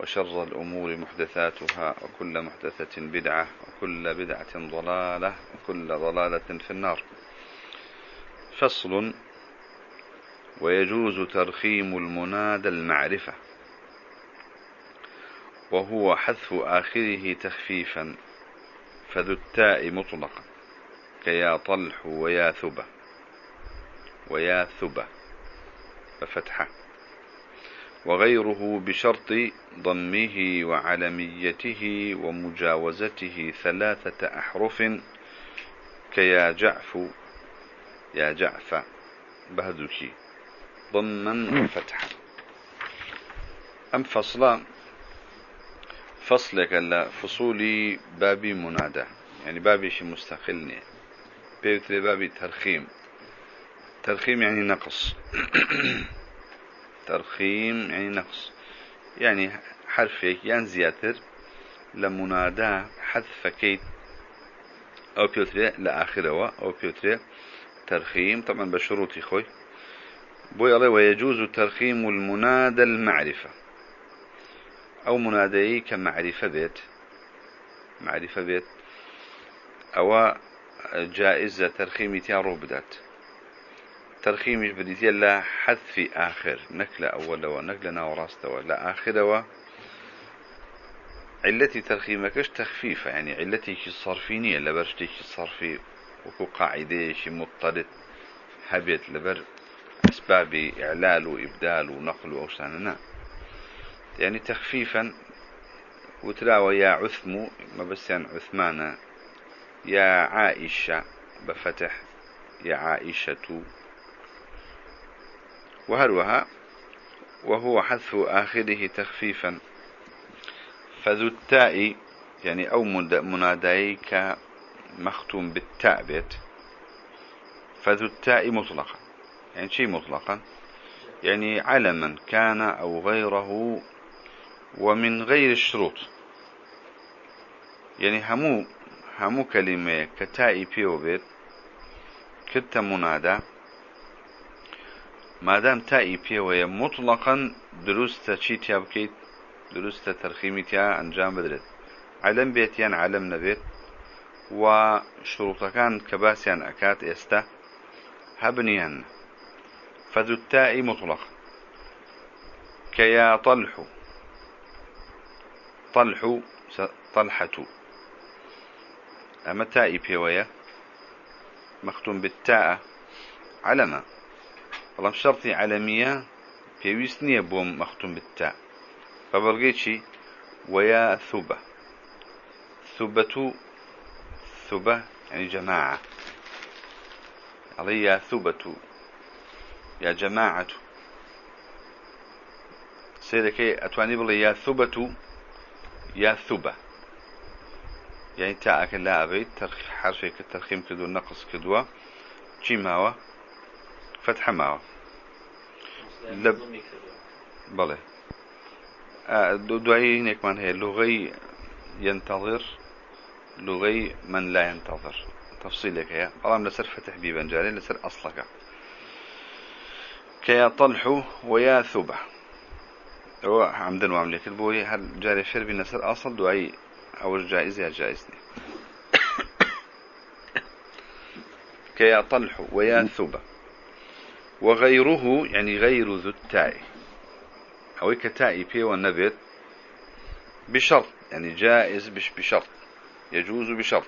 وشر الأمور محدثاتها وكل محدثة بدعة وكل بدعة ضلالة وكل ضلالة في النار. فصل ويجوز ترخيم المنادى المعرفة وهو حذف آخره تخفيفا فذو التاء مطلقا كيا طلح ويا ثبة ويا ثبة ففتحة. وغيره بشرط ضمه وعلميته ومجاوزته ثلاثة أحرف كيا جعف يا جعف بهدوكي ضما وفتحا. أم فصلا؟ فصلك لا فصولي بابي منادى. يعني بابي شي مستقلني بيوتري بابي ترخيم. ترخيم يعني نقص. ترخيم يعني نقص. يعني حرفك يعني زياتر لمنادى حذف كيت أو بيوتري لآخره أو بيوتري ترخيم. طبعا بشروط خوي بوي الله ويجوز ترخيم المنادى المعرفة. أو منادي كمعرفة بيت. معرفة بيت. أو جائزة ترخيم تيارو بدات. ترخيمش بديتي لا حذف آخر نكلة أول ونكلة ناوراست ولا آخر علتي ترخيمكش تخفيفة يعني علتي كي صرفينية لبرشتي كي صرفي وكو قاعدة شي مضطرد هبت لبر أسباب إعلال وإبدال ونقل وأوساننا يعني تخفيفا وتراوى يا عثم ما بس يعني عثمانة يا عائشة بفتح يا عائشة وهروها وهو حذف آخره تخفيفا. فذو التاء يعني أو مناداي كمختوم بالتاء بيت. فذو التاء مطلقا يعني شيء مطلقا. يعني علما كان أو غيره ومن غير الشروط. يعني همو همو كلمة كتاء بيو بيت كت منادى. مادام تائي بيوية مطلقا دروست چی تیا بکەیت؟ دروستە تەرخیمی تیا ئەنجام علم بێتیان علم نەبێت؟ و شروطەکان کە باسییان ئەکات ئێستا هەبنیان. فذو التاء مطلق كيا طلح طلح طلحة أما تائي بيوية مختوم بالتاء. علما بەڵام شەرتی عەلەمیە پێویست نییە بۆم مەختوم بتا بە ويا ثوبة ثوبة ثوبة يعني جماعة علي يا ثوبة يا جماعة سيدك أتواني بلي يا ثوبة يا ثوبة يعني تاءك لا أبيت حرفك الترخيم كدو نقص كدوة چی ماوە فتح ماوە لب بله. دوایی هنێکمان هەیە. لغەی ينتظر لغەی من لا ينتظر. تفصيلك هي بەڵام لەسەر فتح بیبەنجارێ لەسەر ئەسڵەکە كيا طلح ويا ثوبة هو وعمل لك البوي هل جاري فير بنسر أصل دعي أو الجائز يا جائزني كيا طلح ويا ثوبة وغيره يعني غير ذو التاء. أو كتاء بي والنبت بشرط يعني جائز بش بشرط يجوز بشرط.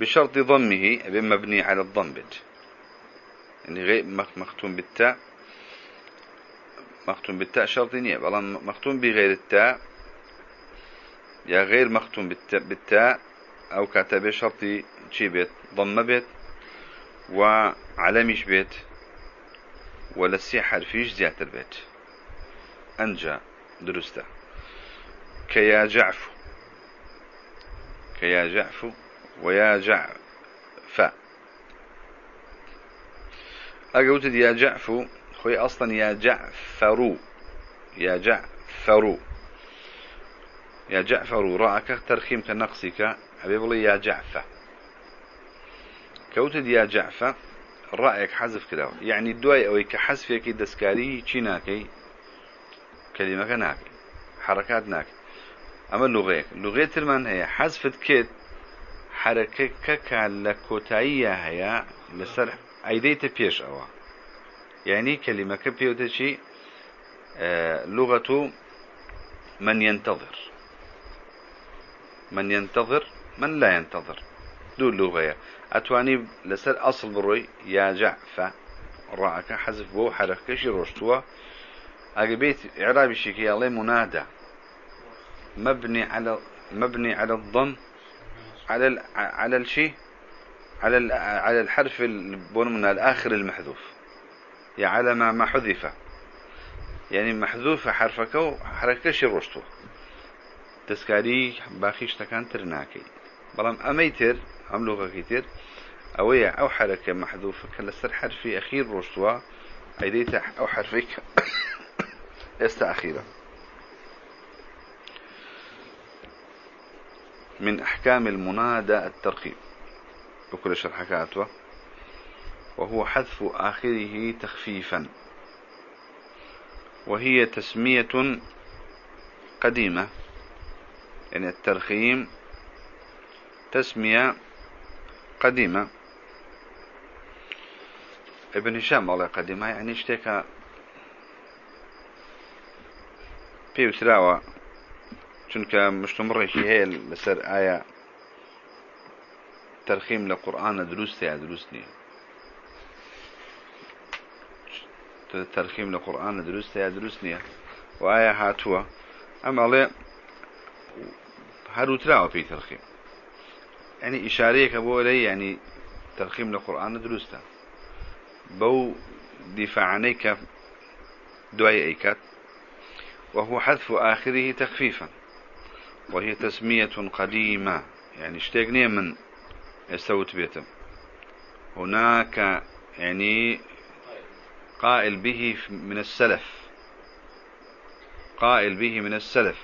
بشرط ضمه مبني على الضم بت يعني غير مختوم بالتاء مختوم بالتاء شرط نية. مختوم بغير التاء يا غير مختوم بالتاء أو كاتب شرطي شي بيت ضم بيت وعلمش بيت. ولا سي حرفيش زيادة البيت. أنجا درسته كيا جعف كيا جعف ويا جعف أقولت يا جعف خوي أصلا يا جعفر يا جعفر يا جعفر رأك ترخيم كنقصك حبيب يا جعفة. كوتد يا جعفة رأيك حذف كده. يعني الدواي أو كحذف يكي دسكاري چيناكي كلمة كناكي حركات ناكي. أما اللغة اللغة المن هي حذفت كيت حركة كان لكوتاية هي لسر عيديت بيش أوا. يعني كلمة كبيوتشي آه لغة من ينتظر. من ينتظر من لا ينتظر. دو اللغة أتواني لسر أصل بروي يا جعفة رأك حذف بو حركة شي روشتوا. أقبيت إعرابي شيكي الله منادى. مبني على مبني على الضم على ال على الشيء على ال على الحرف من الآخر المحذوف. يا على ما ما حذف. يعني محذوف حرفك وحركة شي روشتوا. دەستکاری باقی شتەکان تر ناکەی بەڵام تر ئەم لۆغەکەی تر ئەوەیە ئەو حرەکە مەحذوفە کە لەسەر حرفی ئەخیر ڕۆشتووە ئەیدەیتە ئەو حرفی ئێستا ئەخیرە من أحكام المنادى الترقيب. بكل شرحكاته وهو حذف آخره تخفيفا. وهي تسمية قديمة. يعني الترخيم تسمية قديمة ابن هشام والله قديمة يعني شتێکە پێوتراوە چونکە مشتمڕێکی هەیە لەسەر ئایا تەرخیم لە قورئانە دروست یا دروست نییە. تەرخیم لە قورئانە دروست یا دروست نییە. و ئایا هاتووە. ئەمەڵێ هەروتراوە پێی تەرخیم. بۆ لەی ینی تەرخیم لە قورئانە دروستە بەو دیفاعنەی کە دوای ئەیکات وهو حذف آخره تخفيفا. وهي تسمية قديمة. يعني اشتاقني من استوت بيتم. هناك يعني قائل به من السلف. قائل به من السلف.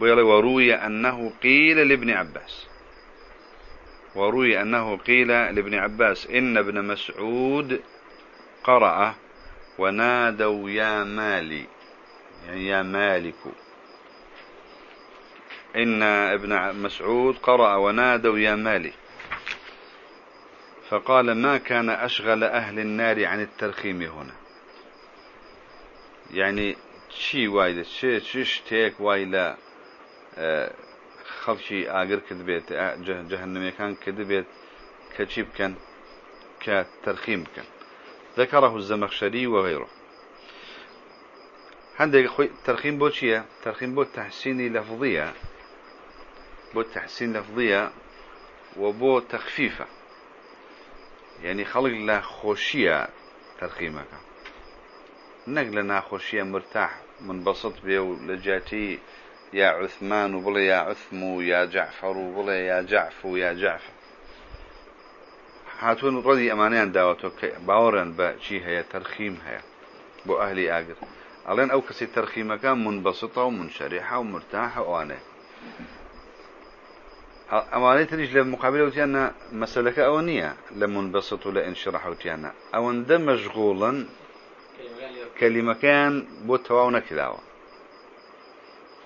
وروي أنه قيل لابن عباس. وروي أنه قيل لابن عباس إن ابن مسعود قرأ ونادوا يا مالي يعني يا مالك. إن ابن مسعود قرأ ونادوا يا مالي. فقال ما كان أشغل أهل النار عن الترخيم هنا؟ يعني شي وايد شي شتيك وايلا خەڵکی ئاگر کرد بێت جەهنمەکان کرد بێت کە چی بکەن؟ کە تەرخیم بکەن. ذەکەڕە زەمەخشەری وەغیرۆ هەندێک خۆی تەرخیم بۆ چییە؟ تەرخیم بۆ تەحسینی لەفظیە. بۆ تەحسین لەفظیە و بۆ تەخفیفە. یعنی خەڵک لە خۆشیە تەرخیمەکە. نەک لە ناخۆشیە مرتاح من بەسط بێ و لە جاتی يا عثمان وبلا يا عثم يا جعفر وبلا يا جعف ويا جعفر هاتون ڕۆدی ئەمانیان داوەتەوە کە باوەڕیان بە چی هەیە تەرخیم هەیە بۆ ئەهلی ئاگر ئەڵێن ئەو کەسی تەرخیمەکان منبەسطە و منشەریحە و مرتاحە ئەوانێ ئەوانەی تریش لە مقابل وتیانە مەسلەکە ئەوە نییە لە منبەسط و لە ئینشڕح وتیانە ئەوەندە مەشغوڵن کەلیمەکەیان بۆ تەواو نەکراوە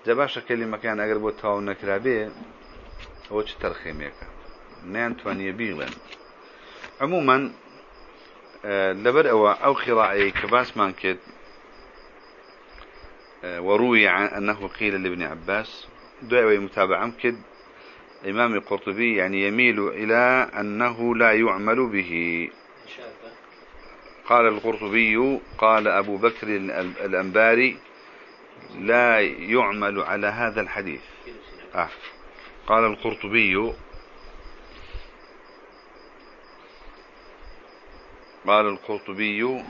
جا باشە کەلیمەکان ئەگەر بۆ تاو نەکرابێ ئەوە چ تەرخێمێکە نیانتوانیە بیڵێن. عموما لبر أو أو خراعي كباس مان كد وروي عن أنه قيل لابن عباس دعوة متابعة كد إمام القرطبي يعني يميل إلى أنه لا يعمل به. قال القرطبي قال أبو بكر الأنباري لا يعمل على هذا الحديث. آه. قال القرطبي قال القرطبي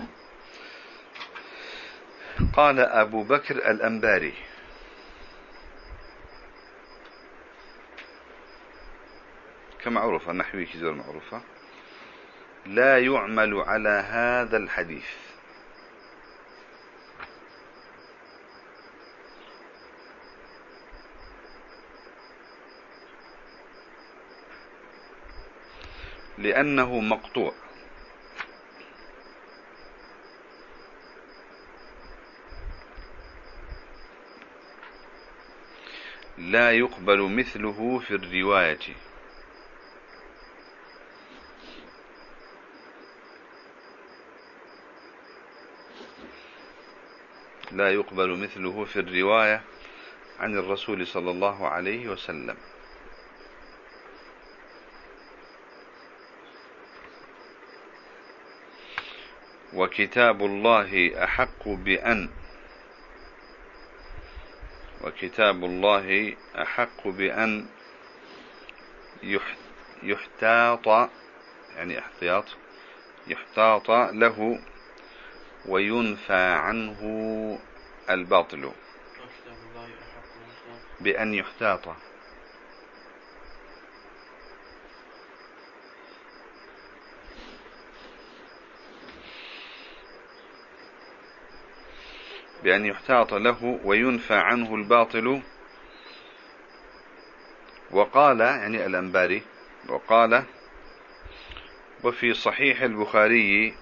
قال أبو بكر الأنباري. كمعروفة نحوي كزور معروفة. لا يعمل على هذا الحديث. لأنه مقطوع. لا يقبل مثله في الرواية. لا يقبل مثله في الرواية عن الرسول صلى الله عليه وسلم. وكتاب الله أحق بأن وكتاب الله أحق بأن يحتاط يعني احتياط يحتاط له وينفى عنه الباطل. بأن يحتاط. بأن يحتاط له وينفى عنه الباطل. وقال يعني الأنباري وقال وفي صحيح البخاري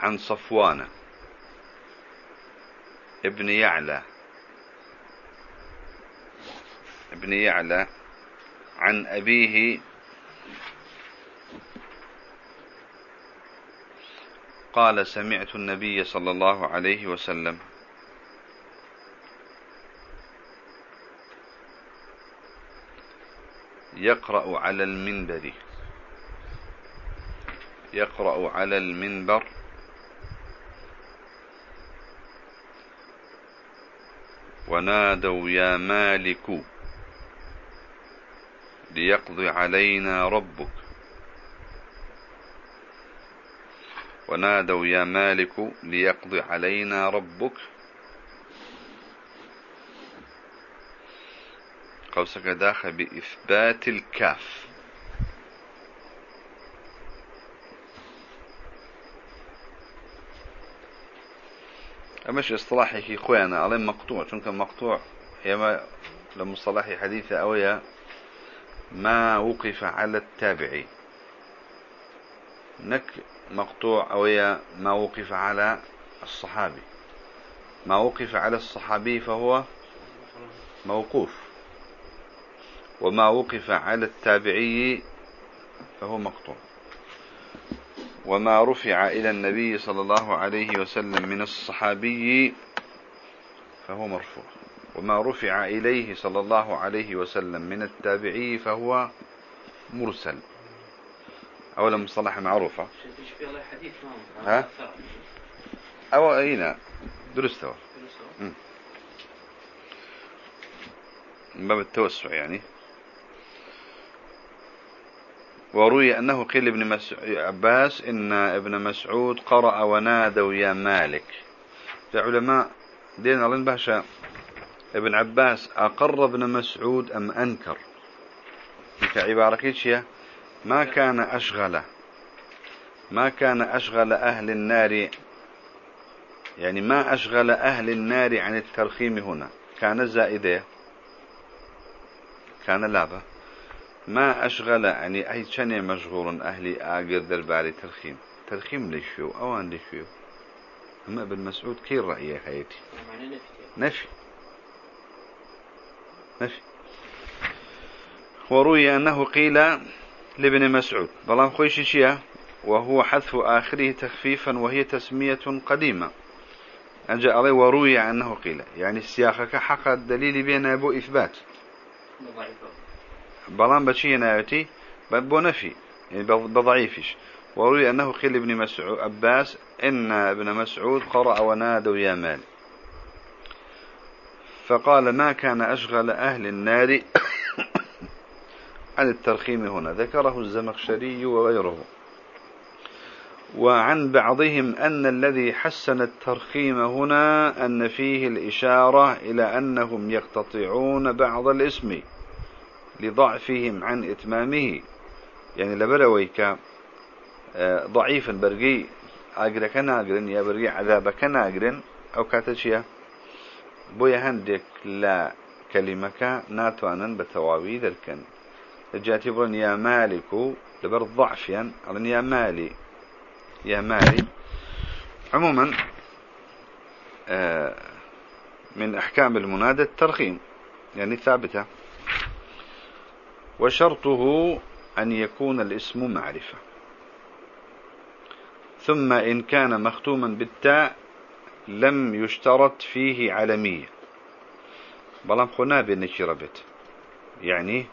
عن صفوان ابن يعلى ابن يعلى عن أبيه قال سمعت النبي صلى الله عليه وسلم. يقرأ على المنبر. يقرأ على المنبر. ونادوا يا مالك ليقضي علينا ربك. ونادوا يا مالك ليقضي علينا ربك. قوسك داخل بإثبات الكاف. أمش إصطلاحي خوينا على مقطوع چونك مقطوع؟ يما لمصطلحي حديثة أويا ما وقف على التابعي نك مقطوع أويا ما وقف على الصحابي. ما وقف على الصحابي فهو موقوف. وما وقف على التابعي فهو مقطوع. وما رفع إلى النبي صلى الله عليه وسلم من الصحابي فهو مرفوع. وما رفع إليه صلى الله عليه وسلم من التابعي فهو مرسل. أولا مصطلحة معروفة. ها؟ أو أين درسته من باب التوسع يعني. وروي أنه قيل ابن عباس إن ابن مسعود قرأ ونادوا يا مالك. علماء دين الله باشا ابن عباس أقر ابن مسعود أم أنكر؟ كعبارة كيتشيا ما كان أشغل ما كان أشغل أهل النار يعني ما أشغل أهل النار عن الترخيم هنا. كان زائدة كان لابا. ما أشغل يعني أي شني مشغول أهلي آقر درباري ترخيم؟ ترخيم ليشو أوان ليشو أما ابن مسعود كي رأيه هيتي نفي. نفي. وروي أنه قيل لابن مسعود. بلان خويش شيا وهو حذف آخره تخفيفا وهي تسمية قديمة. أنجا عليه وروي أنه قيل. يعني السياخة حق الدليل بين أبو إثبات. بلان بشي نايتي بو نفي يعني بضعيفش وروي أنه قيل ابن مسعود عباس إن ابن مسعود قرأ ونادوا يا مال. فقال ما كان أشغل أهل النار عن الترخيم هنا. ذكره الزمخشري وغيره. وعن بعضهم أن الذي حسن الترخيم هنا أن فيه الإشارة إلى أنهم يقتطعون بعض الاسم لضعفهم عن إتمامه. يعني لبرويك آه، ضعيفا برقي ئاگرەکە ناگرن یا بەرگی عذابەکە ناگرن ئەو کاتە چییە بۆیە هەندێک لە کەلیمەکە ناتوانن بە لەجاتی بڵن یا مالك و لەبەر ضعفیان ئەڵن یا مالی یا مالی عموما آه، من أحكام المنادى الترخيم يعني ثابتة. وشرطه أن يكون الاسم معرفة. ثم إن كان مختوما بالتاء لم يشترط فيه علمية. بلام خنا بالنكرة بيت. يعني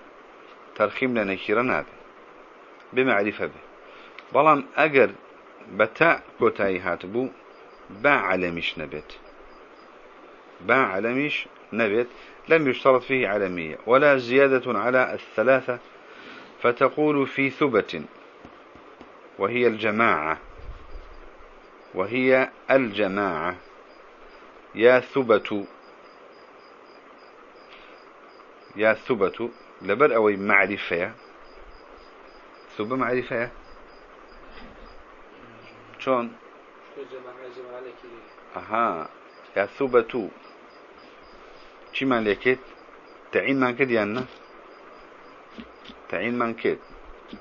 ترخيم لنكرة نابي بمعرفة به. بلام أجر بتاء كوتاي هاتبو با علميش نبت با علميش نبت لم يشترط فيه علمية ولا زيادة على الثلاثة فتقول في ثبت. وهي الجماعة. وهي الجماعة. يا ثبت. يا ثبت. لبر أوي معرفة. ثب معرفة. شون أها. يا ثبت شي ما ليكت تعين ما كد يانا تعين ما كد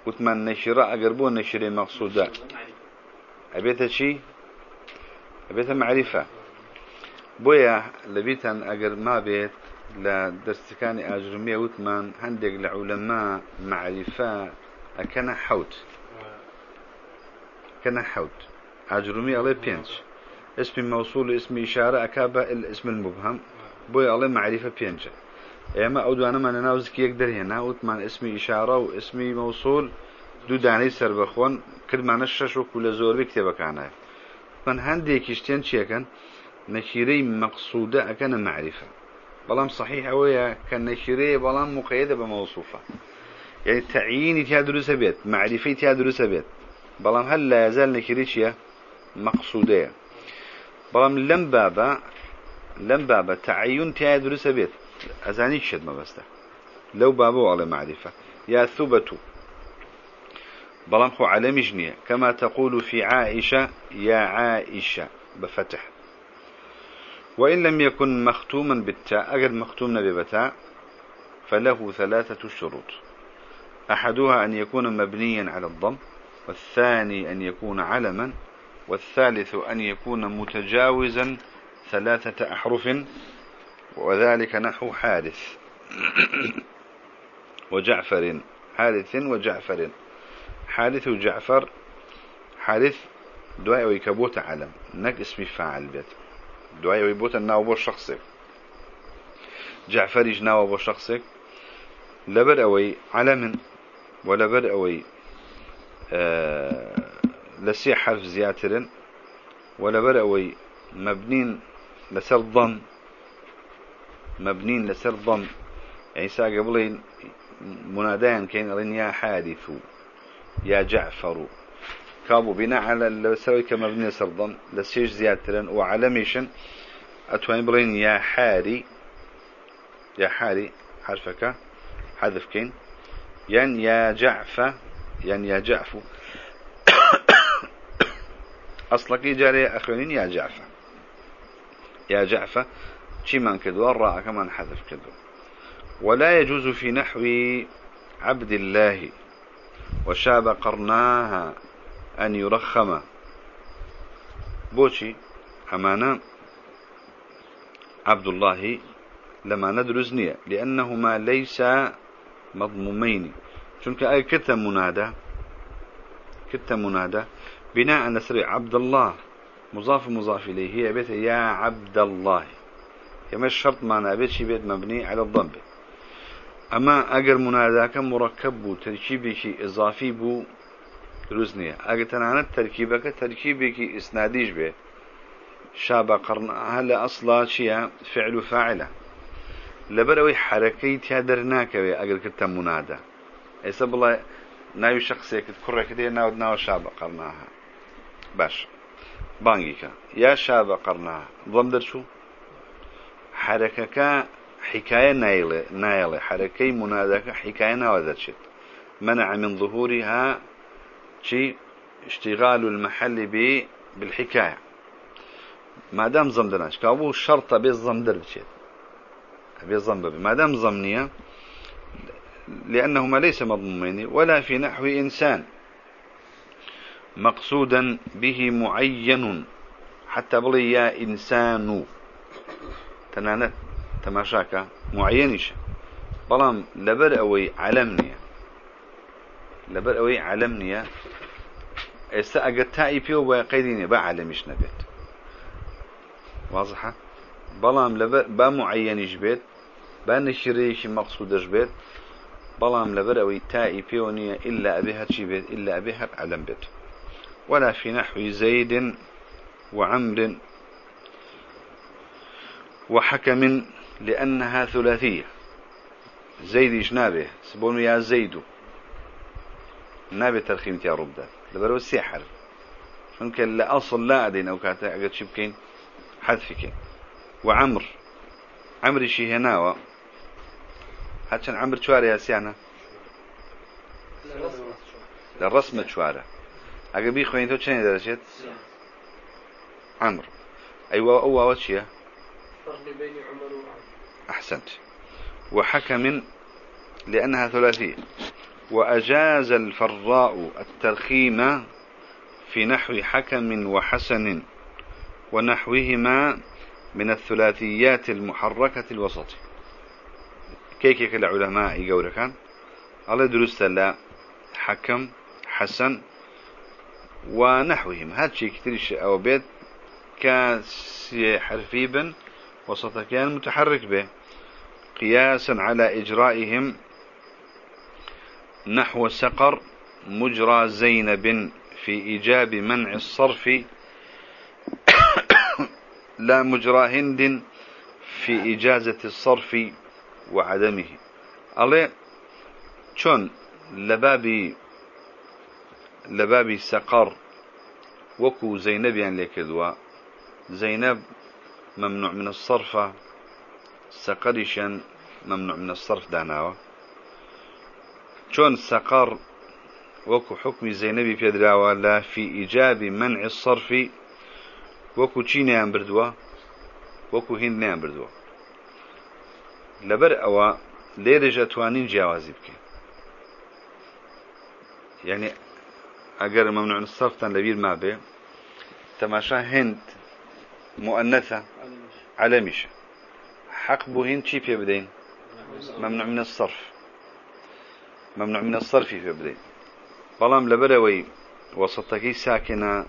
وتمن نشرة أقربون نشرة مقصودة. أبيتها شي بيت معرفة. بويا لبيتن أجر ما بيت. لە دەستەکانی ئاژرمێ وتمان هەندێک لە عولەما معریفە ئەکەنە حوت. کەنە حوت. ئاجرومی ئەڵێ پێنج. اسمی مەوسول اسمی شارە ئەک بە اسم مبهم بۆی ئەڵێ معریفە پێنجە ئێمە ئەو دوانەمانە ناوزکی یەک دەرهێنا وتمان اسمی ئشارە و اسمی مەوسول دوو دانەی سربەخۆن کردمانە شەش وەکو لە زۆربەی کتێبەکانە. من هەندێکی شتێن چیەکەن؟ نەخیرەی مەقصودە ئەەکەنە معریفە. بلام صحيح ويا كان نشيري بلام مقيدة بموصوفة. يعني تعيين تيادرس بيت معرفة تيادرس بيت. بلام هل لا يزال شيا؟ مقصودة. بلام لم بابا لم بابا تعيين تيادرس بيت. أزاني شد ما بسته. لو بابا على معرفة. يا ثبتوا بلان خو على جنية كما تقول في عائشة يا عائشة. بفتح. وإن لم يكن مختوما بالتاء أجد مختوما ببتاء فله ثلاثة شروط. أحدها أن يكون مبنيا على الضم والثاني أن يكون علما والثالث أن يكون متجاوزا ثلاثة أحرف وذلك نحو حارث وجعفر حارث وجعفر. حارث وجعفر حارث دعاء ويكبوت علم نك اسمي فاعل بيت. دعاء ويبوت الناو بو شخصك. جعفر يجناو بو شخصك. لبر أوي علم ولبر أوي آه لسي حرف زياتر أوي مبنين لسر ضم. مبنين لسر ضم. يعني ساقبلين قبلين منادان كين يا حادث يا جعفر كابو بناء على السوي كمبني سرضا لسيج زيادة وعلميشن أتوين بلين يا حاري يا حاري حرفك حذف كين. ين يا جعفة ين يا جعفو أصلك جاري أخوانين يا جعفة يا جعفة شي من كدو الراء كمان حذف كدو ولا يجوز في نحو عبد الله وشاب قرناها. أن يرخم. بوشي أمانا عبد الله لما ندرس نية لأنهما ليس مضمومين. شنك أي كتا منادى كتا منادى بناء سرع عبد الله مضاف مضاف إليه. هي بيت يا عبد الله كما الشرط معنا بيت بيت مبني على الضم. أما أجر مناداك مركب بو تركيبك إضافي بو دروزنية أجر تنعنت تركيبك تركيبك إسناديش به شاب قرن هلا أصلا شيء فعل فاعله لبروي حركي تهدرناك أجر كنت منادى إسب الله ناوي شخصيك تكرر كده ناو ناو شاب قرناها باش. بانجيكا يا شاب قرناها ضمدر شو حركك حكاية نايلة نايلة حركي منادك حكاية ناوذت شد منع من ظهورها شي اشتغال المحل بالحكاية. ما دام زمدناش كابو شرطة بالزمدر بشيت بالزمدر ما دام ضمنية لأنهما ليس مضمومين ولا في نحو إنسان. مقصودا به معين حتى بلي يا إنسان. تنانت تماشاك معينش بلام لبر أوي علمني لبر أوي علمني. استا اگه تایی پیو با قیدینه با علمش نبید واضحة؟ بلام لبر با معينش بيت با نشريش مقصودش بيت. بلام لبر أوي تائي بيونية إلا أبيها تشي بيت إلا أبيها علم بيت. ولا في نحو زيد وعمر وحكم لأنها ثلاثية. زيد إيش نابه سبون يا زيد نابه ترخيم يا رب. ده لبرو السحر. ممكن لا أصل لا أدين أو كاتا أقد شبكين حذفك وعمر. عمر شي هناوة هاتشان عمر شوارع يا سيانا؟ للرسمة شوارع. أقبي خوين تو تشاني درجت عمر. أيوة وشيا فرق بين عمر وعمر أحسنت. وحكم لأنها ثلاثية. وأجاز الفراء الترخيم في نحو حكم وحسن ونحوهما من الثلاثيات المحركة الوسط. كيكيك العلماء يقول كان الله درست لا حكم حسن ونحوهم هذا شيء كثير أو بيت كاسي حرفي بن وسط كان متحرك به. قياسا على إجرائهم نحو سقر مجرى زينب في إيجاب منع الصرف. لا مجرى هند في إجازة الصرف وعدمه. الله شون لبابي لبابي سقر وكو زينب يعني لكذوا زينب ممنوع من الصرف. سقرشا ممنوع من الصرف داناوه شون سقر وكو حكم زينبي في لا في إيجاب منع الصرف وەکو چی نیان بردووە؟ وەکو هین نیان بردووە. لەبەر ئەوە لێرەژە توانین جیاوازی بکەین یعنی ئەگەر ممنوع الصرفتان لەبیر ما بێ تەماشا هند مؤنثة علمش حق بو هند چی پێ بدەین؟ ممنوع من الصرف. ممنوع من الصرف في بدين بلام لبروي وسطكي ساكنة.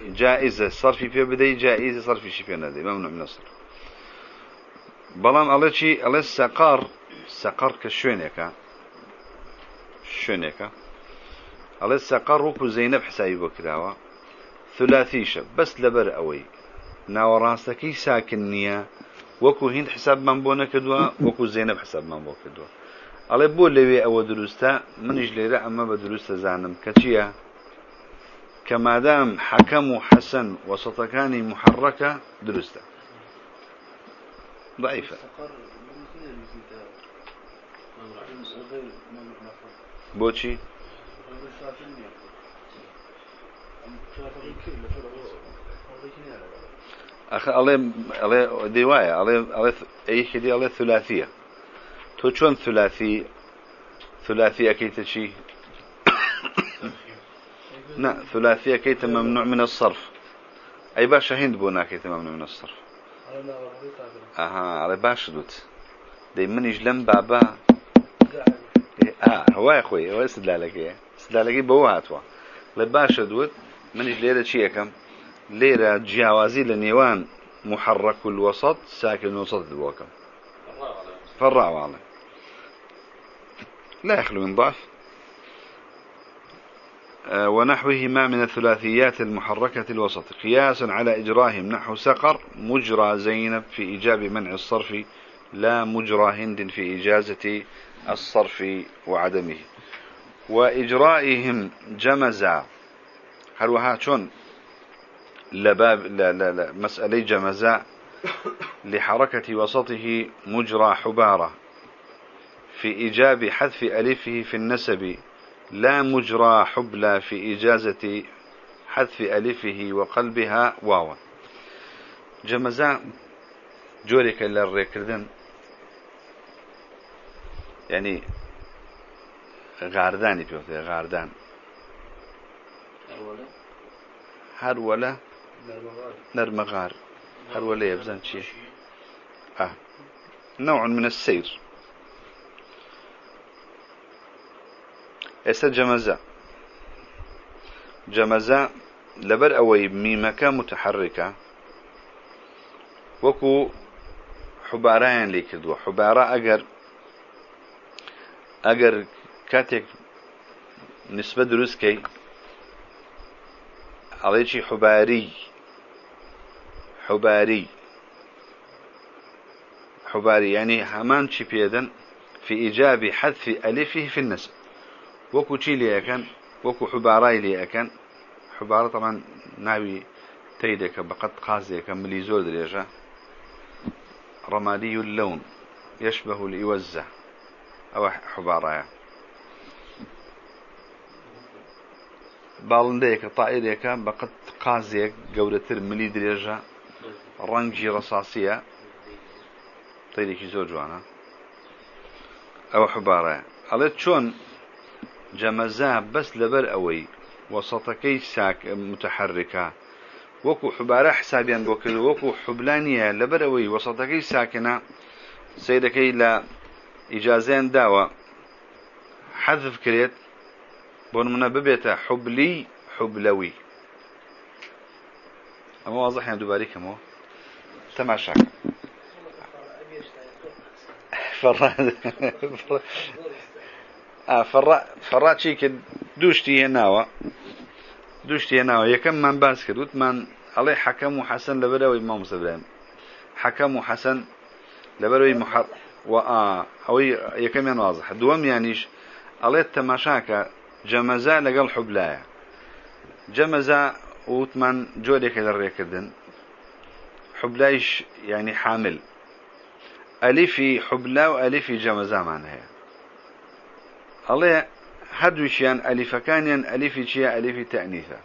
جائزة صرفي في بدي جائزة صرفي شي في نادي ممنوع من الصرف. بلام الله شي الله سقار سقار كشونيكا شونيكا الله سقار وكو زينب حسابي بكراوا ثلاثيشة بس لبر أوي. ناوراستكي ساكن وكو هند حساب من بونا كدوا وكو زينب حساب من بو كدوا. ئەڵێ بۆ لەوێ ئەوە دروستە منیش لێرە ئەمە بە دروستە زانم. کە چییە؟ کە مادام حەکەم و حەسەن وەسەتەکانی محەڕەکە دروستە. ضعیفە. بۆچی ئەخ ئەڵێ ئەڵێ دیواە ئەڵێ ئەڵێ ئەیکی دی ئەڵێ ثلاثیە. تو شون ثلاثي ثلاثية كي تشي نعم ثلاثية كيت ممنوع من الصرف. أي باشا هند بونا كيت ممنوع من الصرف. أها على باش دوت دي من يجلم بابا آه هو يا أخوي هو استدلالك إيه استدلالك بوهاتوا لباش دوت من ليرة شيء كم ليرة جاوازي لنيوان محرك الوسط ساكن الوسط فرع والله لا يخلو من ضعف. آه، ونحوهما من الثلاثيات المحركة الوسط. قياسا على إجراهم نحو سقر مجرى زينب في إيجاب منع الصرف لا مجرى هند في إجازة الصرف وعدمه. وإجرائهم جمزا. هل وها شون؟ لباب لا لا لا مسألة جمزا لحركة وسطه مجرى حبارة. في إيجاب حذف ألفه في النسب. لا مجرى حبلى في إجازة حذف ألفه وقلبها واوا جمزاء جوريك للريكردن يعني غارداني بيوتي غاردان. هر ولا نرمغار هر ولا يبزن شيء آه. نوع من السير. ئێستا جەمەزە. جەمەزە لەبەر ئەوەی میمەکە متحرکە وەکو حوبارایان لێ کردووە. حوبارە ئەگەر ئەگەر کاتێک نسبە دروستکەی ئەڵێکی حوباری حوباری حوباري يعني همان شي بيدن في إيجاب حذف ألفه في النسب. وكو چی لێەکەن وەکو حوبارای لێەکەن حوبارە طبعا ناوي تيدك بقد قازيك ملي زور دريجة. رمادي اللون يشبه الإوزة. أو حبارة باڵندەیەکە تائیرێکە بەقەت قازێک گەورەتر ملی درێژە ڕەنگی ڕساسیە تەیرێکی زۆر جوانە ئەوە حوبارە ئەڵێت چۆن جەمەزا بەس لەبەر ئەوەی وەسەتەکەی ساک متحرکە وەکو حوبارە حسابیان بۆ کرد وەکو حوبلانیە لەبەر ئەوەی وەسەتەکەی ساکنە سیدەکەی لە ئیجازیان داوە حذف کرێت بۆ نمونە ببێتە حوبلی حوبلەوی ئەمە واضحیان دووباری کەمەوە تەماشاک فراد فەڕا چی کرد دوشتی هێناوە دوشتی هێناوە یەکەممان باس کرد. وتمان ئەڵێ حەکەم و حەسەن لەبەرەوەی مامسەبرێن حەکەم و حەسەن لەبەرەوەی محەر و ئەوەی یەکەمیان وازح دووەم یانیش ئەڵێت تەماشاکە جەمەزا لەگەڵ حوبلایە جەمەزا وتمان جۆرێکە لە ڕێکردن حوبلایش ینی حامل. ئەلیفی حوبلا و ئەلیفی جەمەزامان هەیە ئەڵێ هەردووشیان ئەلیفەکانیان ئەلیفی چییە؟ ئەلیفی تەنیفە.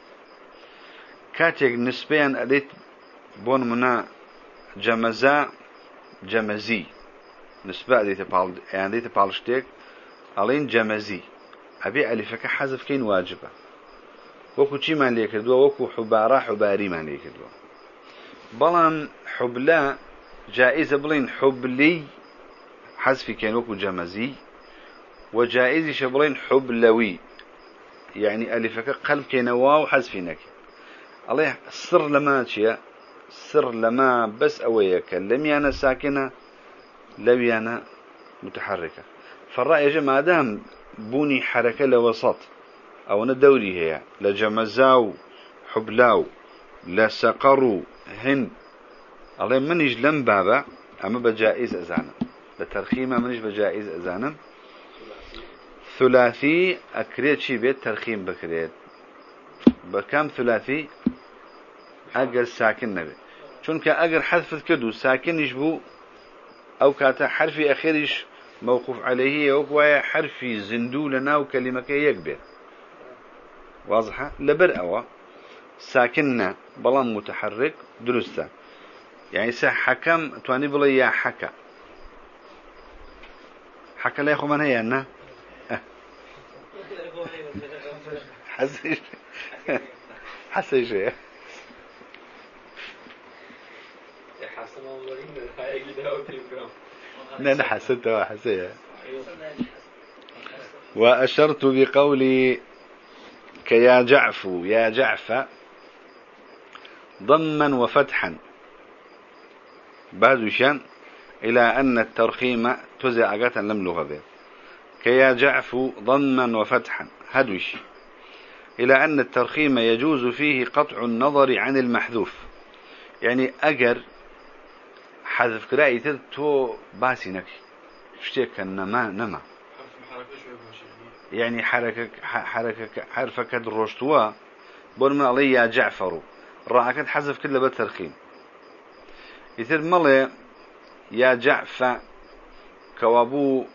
کاتێک نسبیان ئەدەیت بۆ نمونە جەمەزا جەمەزی. نسبە ئەدەیتە یان دەیتە پاڵ شتێک ئەڵێن جەمەزی. ئەبێ ئەلیفەکە حەزف بکەین واجبە. وەکو چیمان لێ کردووە؟ وەکو حوبارە حوباریمان لێ کردووە. بەڵام حوبلا جائزە بڵین حوبلی حەزفی کەین وەکو جەمەزی. وجائزي شبرين حب لوي يعني ألفك قلب كينا واو حذفينك الله سر لما تشيا سر لما بس أويك لم يانا ساكنة لو يانا متحركة. فالرأي ما دام بوني حركة لوسط أو ندوري هي لجمزاو حبلاو لسقروا هن. الله منيج لم بابا أما بجائز أزانا. لترخيمة منيج بجائز أزانا. ثلاثي أكريت شي بيت ترخيم بكريت. بكم ثلاثي؟ أجر ساكن نبي. چونك أجر حذف كدو ساكن يشبو أو كاتا حرفي أخيرش موقوف عليه وكوايا حرفي زندو لنا وكلمة يكبر. واضحة؟ لبر أوا. ساكننا بلان متحرك درسته. يعني سا حكم تواني بلا يا حكا. حكا لا يخو من هي أنه حسيش حسيش أنا حسنت حسيها وأشرت بقولي كيا جعفو يا جعفة ضما وفتحا. بعد إلى أن الترخيم تزع لم لغة كيا جعفو ضما وفتحا. هدوش إلى أن الترخيم يجوز فيه قطع النظر عن المحذوف. يعني أجر حذف كراية تو باسي نكي. شتيك نما نما. يعني حركة حركة حرفك الرشتوا بون من علي يا جعفر. راعكت حذف كله بالترخيم. يثير ملي يا جعفة كوابو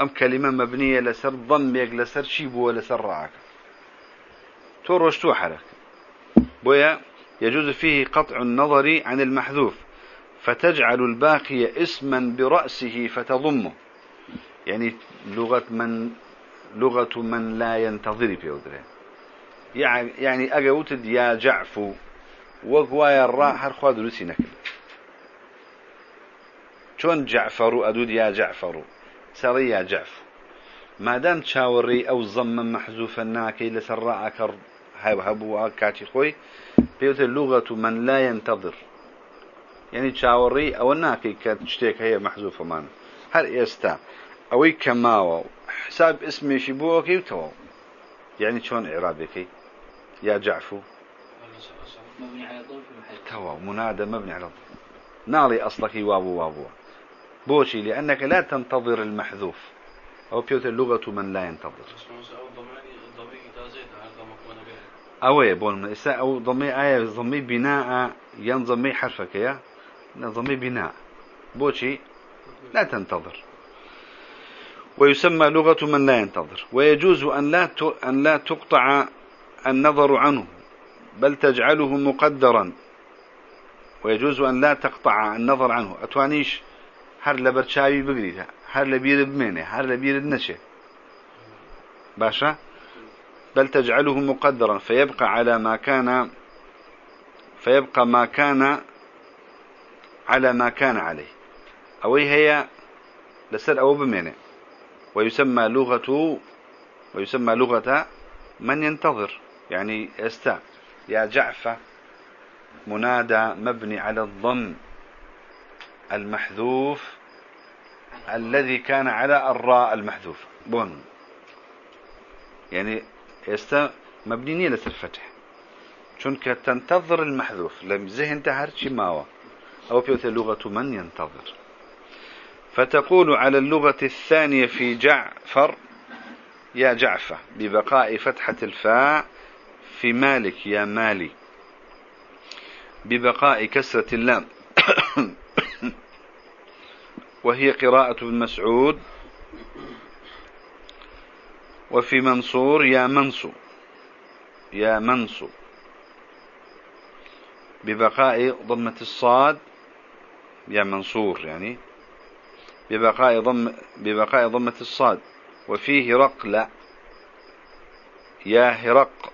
أم كلمة مبنية لسر ضميك لسر شيبو لسر رعك تو حرك. بويا يجوز فيه قطع النظر عن المحذوف فتجعل الباقي اسما برأسه فتضمه. يعني لغة من لغة من لا ينتظر في أدره يعني أجوتد يا جعفو وقوايا الراء هرخوا دروسي نكل شون جعفر أدود يا جعفر سەڵی یا جەف. مادام چاوەڕی ئەو زەممە مەحزوفە ناکەی لەسەر ڕعکە هەبووە کاتی خۆی پێوتە لوغەت و من لا ينتظر. یعنی چاوەڕی ئەوە ناکەی کە شتێک هەیە مەحزوفەمان هەر ئێستا ئەوەی کەماوە و حساب اسمێکی بۆکەیتەوە یعنی چۆن عێرابەکەی یا جعفو تەواو منادە مەبنی عرب ناڵی ئەسڵەکەی وابوو وابووە بوشي لأنك لا تنتظر المحذوف. أو بيوت اللغة من لا ينتظر. أوي بون إسا أو ضمي آية ضمي بناء ينضمي حرفك يا. ضمي بناء. بوشي لا تنتظر. ويسمى لغة من لا ينتظر. ويجوز أن لا أن لا تقطع النظر عنه بل تجعله مقدرا. ويجوز أن لا تقطع النظر عنه. أتوانيش؟ هر لبرشاوي بقريتها هر لبير بمينه هر لبير نشي باشا بل تجعله مقدرا فيبقى على ما كان فيبقى ما كان على ما كان عليه. أو هي لسر أو بمينه ويسمى لغة ويسمى لغة من ينتظر يعني استاء يا جعفة منادى مبني على الضم المحذوف الذي كان على الراء المحذوف. بون. يعني يستا مبني لس الفتح شنك تنتظر المحذوف. لم ذهن تهرش ماوى. أو في لغة من ينتظر. فتقول على اللغة الثانية في جعفر يا جعفة ببقاء فتحة الفاء في مالك يا مالي. ببقاء كسرة اللام. وهي قراءة ابن مسعود وفي منصور يا منصو يا منصو ببقاء ضمة الصاد يا منصور يعني ببقاء ضم ببقاء ضمة الصاد وفيه رقل يا هرق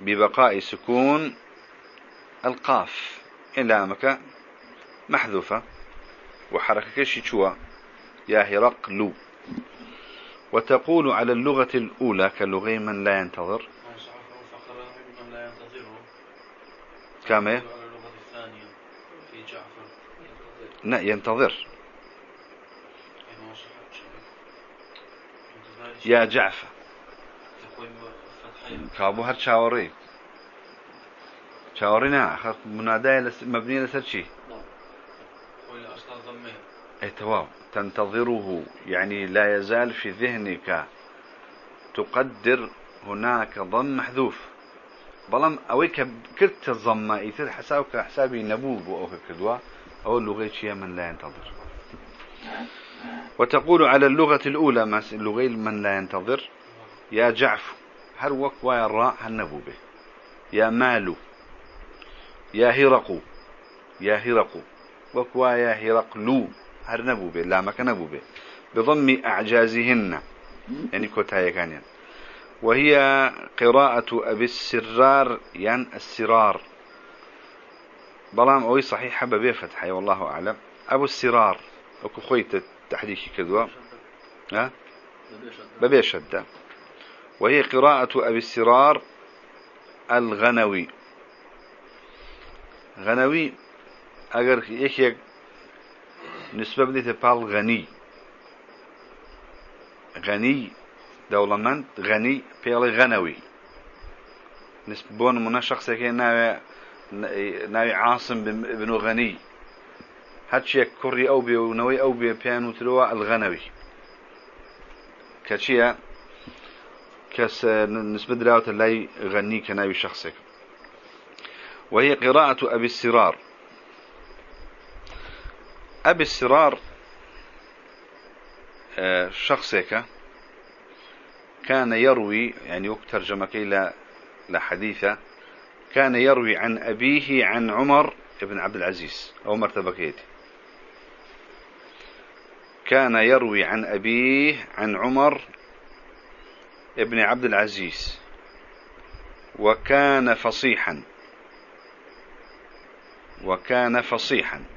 ببقاء سكون القاف إلا مكان محذوفة. وحركة شوا يا هرقل وتقول على اللغة الأولى كلغة من لا ينتظر؟ كما لا ينتظر. يا جعفر. كابو هر شاوري شاوري نا مناداي مبني لسر شي أي تمام. تنتظره يعني لا يزال في ذهنك. تقدر هناك ضم محذوف. بلام أويك كرت الضم يثير حسابك حسابي نبوب أو كدوا أو اللغة شيء من لا ينتظر. وتقول على اللغة الأولى اللغة من لا ينتظر يا جعف هل وك الراء هل نبوبه؟ يا مالو يا هرقو يا هرقو. وكوا يا هرقلو. هر نبو به لا مكان نبو به بضم أعجازهن يعني كوتايا كان وهي قراءة أبي السرار يعني السرار. بلام أوي صحيح حب به فتحي والله أعلم. أبو السرار أكو خويت تحديث كذوا ها؟ ببي شدة وهي قراءة أبي السرار الغنوي. غنوي أجر يك نسبة بديت بال غني غني دولمند غني بيال غنوي. نسبة بون من شخص كي ناوي ناوي عاصم بن غني. هاتشي كوري أو بي ونوي أو بي بيانو تلوى الغنوي. كشيا كس نسبة دراوة لاي غني كناوي شخصك وهي قراءة أبي السرار. أبي السرار آه، شخصك كان يروي يعني وقت ترجمك إلى لحديثة كان يروي عن أبيه عن عمر بن عبد العزيز أو مرتبة كيتي كان يروي عن أبيه عن عمر ابن عبد العزيز وكان فصيحا وكان فصيحا.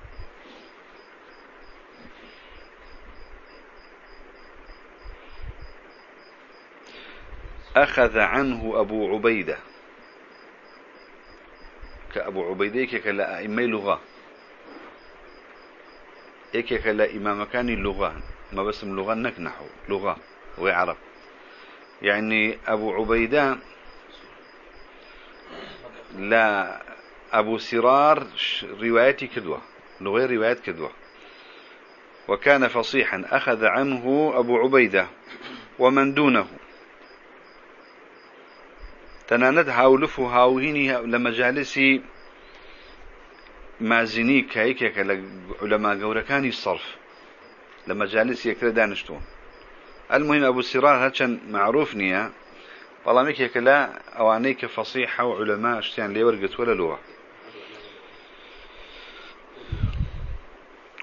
أخذ عنه أبو عبيدة. كأبو عبيدة كلا أئمي لغة. إيك كلا إمام كان اللغة ما بس لغة نكنحو لغة ويعرف يعني أبو عبيدة لا أبو سرار روايتي كدوة لغة رواية كدوة. وكان فصيحا أخذ عنه أبو عبيدة ومن دونه. تناند هاولف هاوهيني لمجالسي مازني كايكك لعلماء قوركاني الصرف. لمجالس يكرا دانشتون. المهم أبو السرار هاتشان معروف نيا. والله ميك لا أوانيك فصيحة وعلماء لي ورقت ولا لغة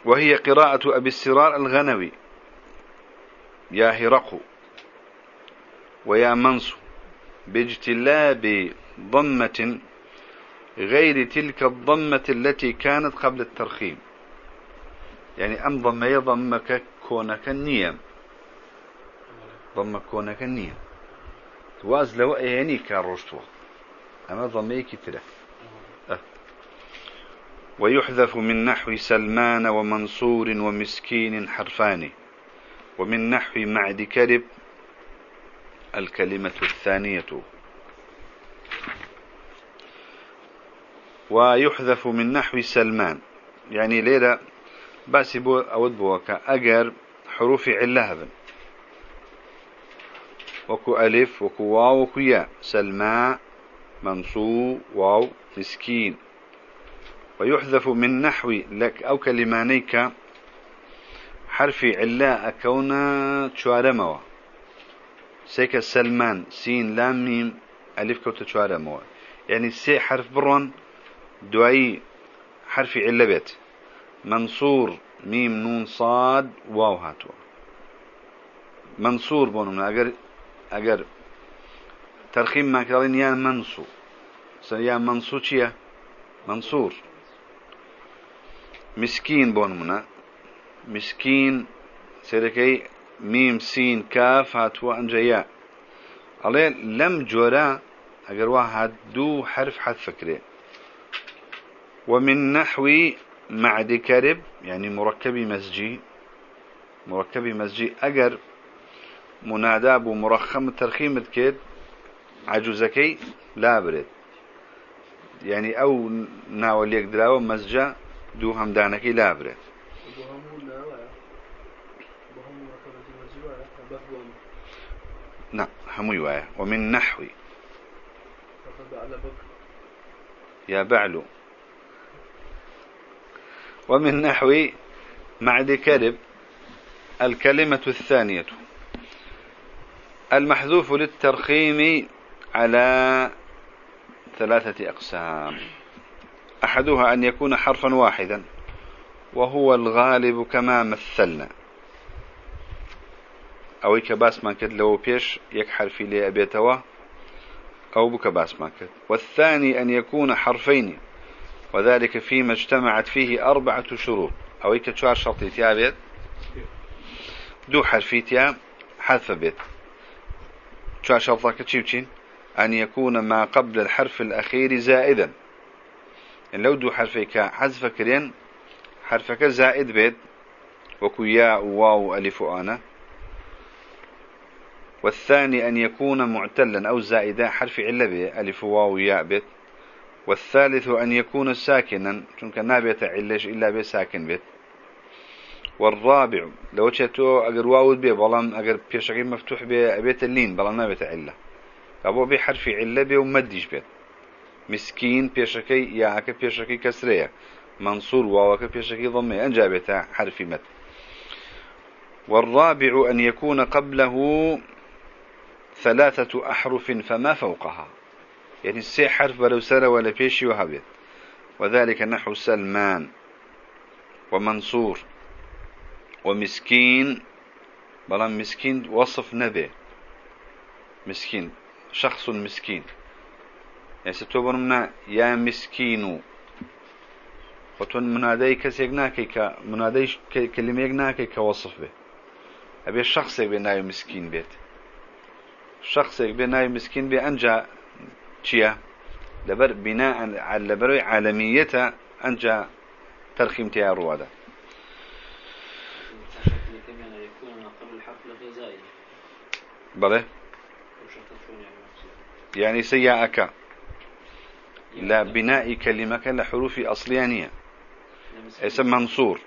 وهي قراءة أبي السرار الغنوي. يا هرق ويا منسو باجتلاب ضمة غير تلك الضمة التي كانت قبل الترخيم. يعني أم ضمة يضمك كونك النيم ضمك كونك النيم تواز لو يعني كارشتوا أما ضمي كتلة أه. ويحذف من نحو سلمان ومنصور ومسكين حرفان. ومن نحو معد كرب الكلمة الثانية. ويحذف من نحو سلمان. يعني ليلة بس بو أود بوك أجر حروف علها وكو ألف وكو واو وكو ياء. سلماء منصو واو مسكين. ويحذف من نحو لك أو كلمانيك حرف علاء كونا تشوارموا سيك سلمان سين لام ميم ألف كوتا تشوارموا يعني سي حرف برون دعي حرف علبت منصور ميم نون صاد واو هاتوا منصور بونو من أجر أجر ترخيم ما كرين يا منصو يا منصو چيا منصور. مسكين بون منا مسكين سيركي ميم سين كاف هاتوا أنجيا عليه لم جورا أجر واحد دو حرف حذف فكري. ومن نحو معد كرب يعني مركبي مزجي مركبي مزجي أجر منادى بمرخم ترخيم كيد عجوزكي لا برد يعني أو ناول يقدراو مزجا دو همدانكي لا برد نعم هموي وايا ومن نحو يا بعلو. ومن نحو معد كرب الكلمة الثانية. المحذوف للترخيم على ثلاثة أقسام. أحدها أن يكون حرفا واحدا وهو الغالب كما مثلنا. أو كباس ما كد لو بيش يك حرفي لي أبيتوا أو بكباس ما كد والثاني أن يكون حرفين وذلك فيما اجتمعت فيه أربعة شروط. أو كتشار شرطي بيت دو حرفيتيا حذف بيت شو شرطك تشيبشين أن يكون ما قبل الحرف الأخير زائدا. إن لو دو حرفيك حذف كرين حرفك زائد بيت وكو ياء واو ألف أنا والثاني أن يكون معتلا أو زائدا حرف علة ألف واو ياء بيت والثالث أن يكون ساكنا چونك نابت علش إلا بساكن بيت والرابع لو تشتو أجر واود بي بلام أجر بيشقي مفتوح بي بيت اللين بلام نابت علة. فابو بحرف علة بي ومدش بيت مسكين بيشكي ياك بيشكي كسرية منصور واوك بيشكي ضمي أنجابتا حرف مد. والرابع أن يكون قبله ثلاثة أحرف فما فوقها. يعني السي حرف ولو سر ولا بيشي وهبت وذلك نحو سلمان ومنصور ومسكين. بلان مسكين وصف نبي. مسكين. شخص مسكين. يعني ستوبر منا يا مسكين. وتون منادي كسيك ناكي كمنادي كلمة ناكي كوصف به. أبي الشخص بناي مسكين بيت. شخص بناي مسكين بأنجا تشيا لبر بناء على لبر عالميته أنجا ترخيم تيار روادة. بله؟ يعني سياءك لا بناء كلمة لحروف أصليانية. اسم منصور.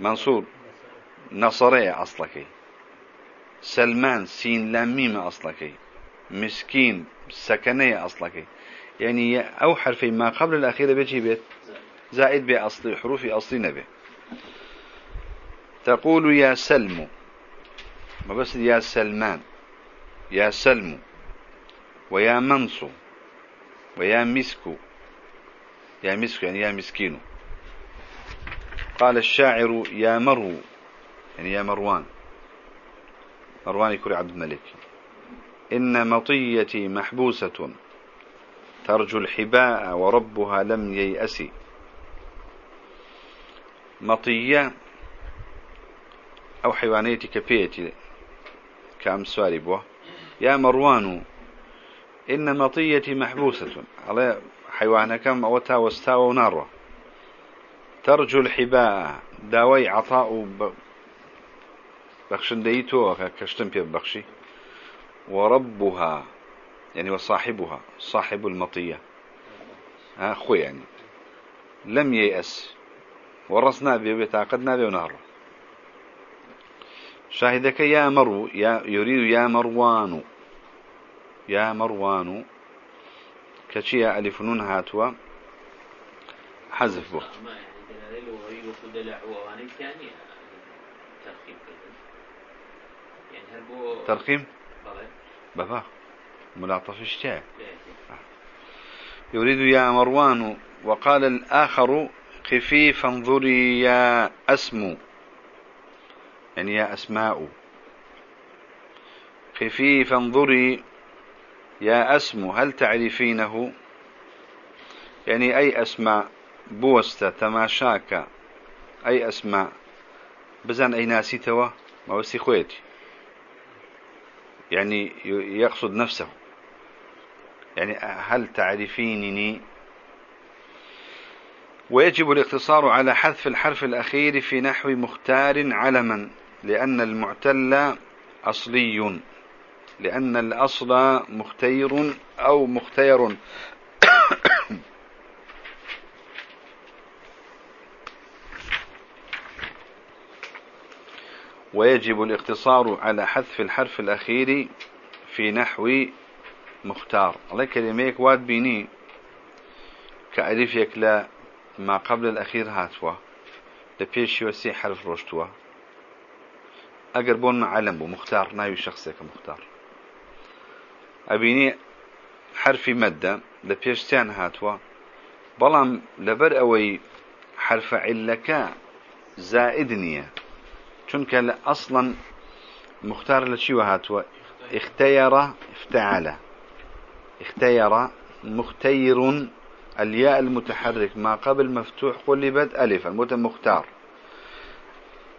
منصور. نصرية أصلك. سلمان سين لاميم أصلك. مسكين سكنية أصلك. يعني أو حرفي ما قبل الأخير بيجي بيت؟ زائد بأصل حروف أصلي نبي. تقول يا سلم. ما بس يا سلمان يا سلم ويا منصو ويا مسكو يا مسكو يعني يا مسكين. قال الشاعر يا مرو يعني يا مروان. مروان كري عبد الملك. إن مطيتي محبوسة ترجو الحباء وربها لم ييأس. مطية أو حيوانيتي كبيتي كأم سواري بوه. يا مروان إن مطيتي محبوسة. على حيوانك أوتا واستاوى ونارة ترجو الحباء داوي عطاء بخشن ديتو كشتن بي بخشي. وربها يعني وصاحبها صاحب المطية. ها أخوي يعني. لم ييأس. ورصنا به وتعقدنا به ونهره شاهدك يا مرو يا يريد يا مروان. يا مروان. كشيا ألف نون هاتوا. حذف به ترخيم بابا ملاطف اشتاع يريد يا مروان وقال الآخر خفي فانظري يا أسمو. يعني يا أسماء. خفي فانظري يا أسمو. هل تعرفينه؟ يعني أي أسماء؟ بوسته تماشاك أي أسماء؟ بزن أي ناسي توا؟ ما وسي خويتي. يعني يقصد نفسه. يعني هل تعرفينني؟ ويجب الاقتصار على حذف الحرف الأخير في نحو مختار علما لأن المعتل أصلي لأن الأصل مختير أو مختير. ويجب الاقتصار على حذف الحرف الأخير في نحو مختار. الله كلميك واد بيني. كألف يكلا ما قبل الأخير هاتوا. لبيش وسي حرف رشتوا أقر بون معلم بو مختار ناوي شخصيك مختار. أبيني حرفي مادة لبيشتان هاتوا. بلام لبر أوي حرف علكا زائدنية چونك أصلا مختار لشي وهاتوا اختير افتعل اختير مختير الياء المتحرك ما قبل مفتوح قلبت ألف المتى مختار.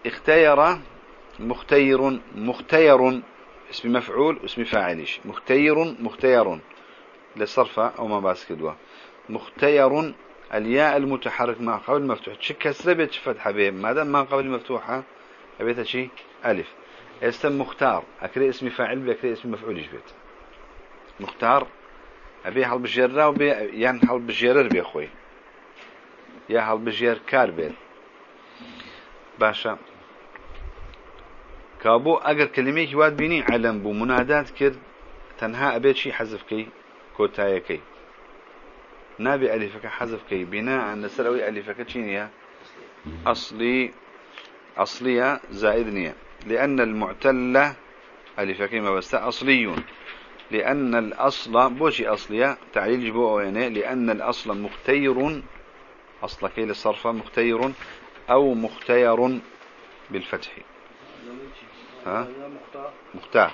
اختير مختير مختير اسم مفعول واسم فاعلش مختير مختير لصرفة أو ما باس كدوا مختير الياء المتحرك ما قبل مفتوح. شك كسر بيت فتحة به ما دام ما قبل مفتوحة أبيتها شيء ألف. اسم مختار. أكري اسم فاعل بأكري اسم مفعول بيت؟ مختار. أبي هل بجير وبي يعني هل بجير بي أخوي. يا هل بجير كار بيت باشا. كابو أجر كلمة واد بيني علم بو منادات تنها أبيت شي حذف كي كوتايا كي. نابي ألفك حذف كي. بناء نسروي ألفك تشينيا أصلي. أصلية زائدنية. لأن المعتلة ألفك ما بس أصلي لأن الأصل بوشي أصلية تعليل جبوه يعني لأن الأصل مختير أصل كي للصرفة مختير أو مختير بالفتح. ها؟ مختار.